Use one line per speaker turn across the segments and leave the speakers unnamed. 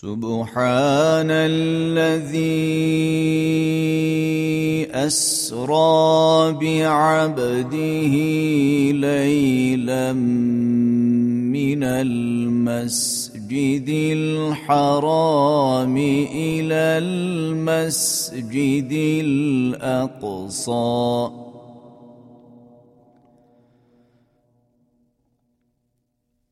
سبحان الذي أسرى بعبده ليلا من المسجد الحرام إلى المسجد الأقصى.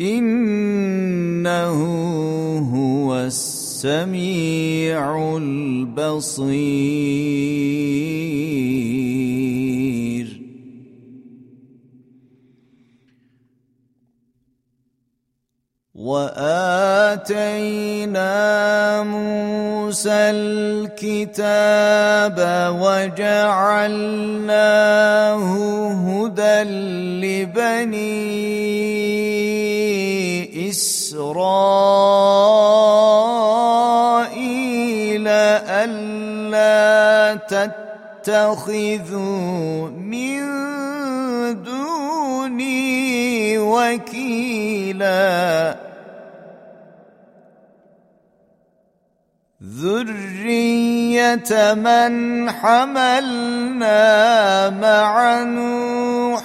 إنه هو السميع البصير. وآتينا موسى الكتاب وجعلناه هدى لبني إسرائيل ألا تتخذوا من دوني وكيلاً. ذرية من حملنا مع نوح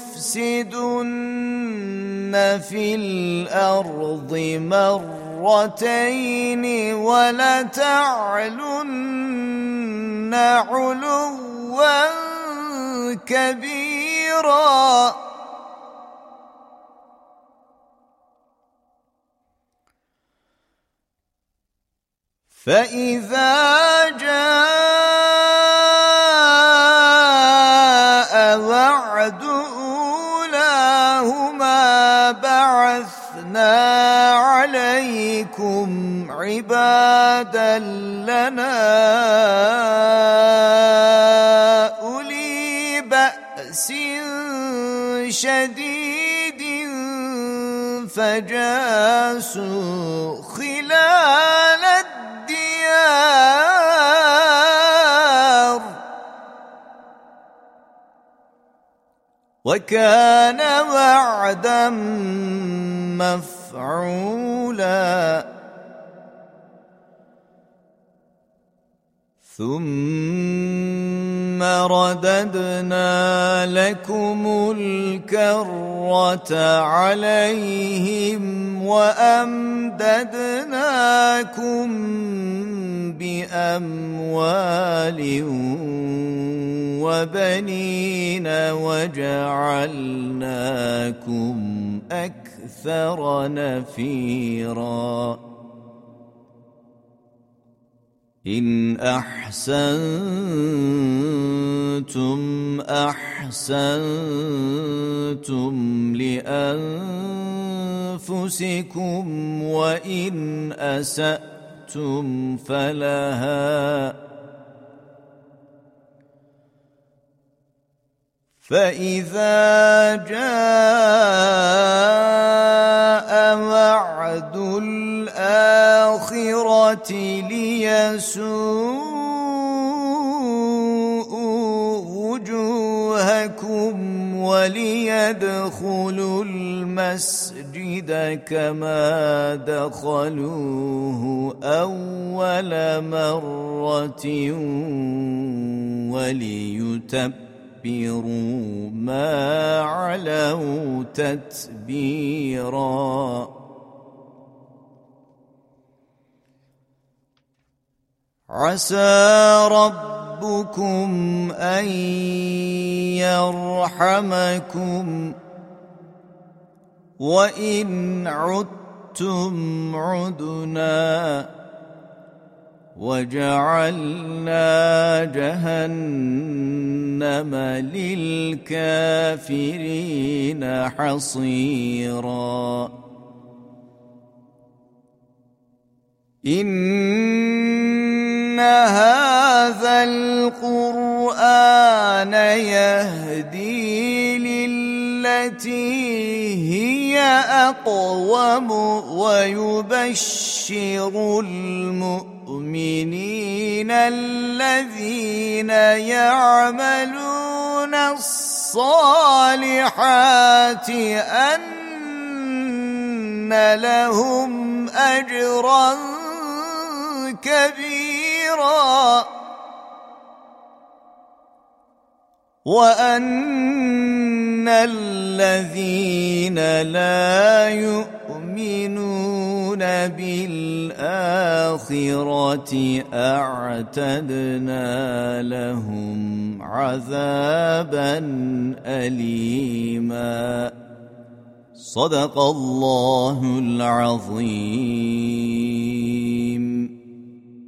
لتفسدن في الأرض مرتين ولتعلن علوا كبيرا. فإذا جاء وعد بعثنا عليكم عبادا لنا أولي بأس شديد فجاسوا خلال وكان وعدا مفعولا. ثم رددنا لكم الكرة عليهم وأمددناكم بأموال وبنين وجعلناكم أكثر نفيراً. إن أحسنتم أحسنتم لأنفسكم وإن أسأتم فلها فاذا جاء وعد الاخره ليسوء وجوهكم وليدخلوا المسجد كما دخلوه اول مره وليتبعوا وليتبروا ما علوا تتبيرا. عسى رب ربكم أن يرحمكم. وإن عدتم عدنا. وجعلنا جهنم للكافرين حصيرا. إن هذا القرآن يهدي للتي هي أقوم ويبشر المؤمنين الذين يعملون الصالحات أن لهم أجرا كبيرا. وان الذين لا يؤمنون بالاخره اعتدنا لهم عذابا اليما صدق الله العظيم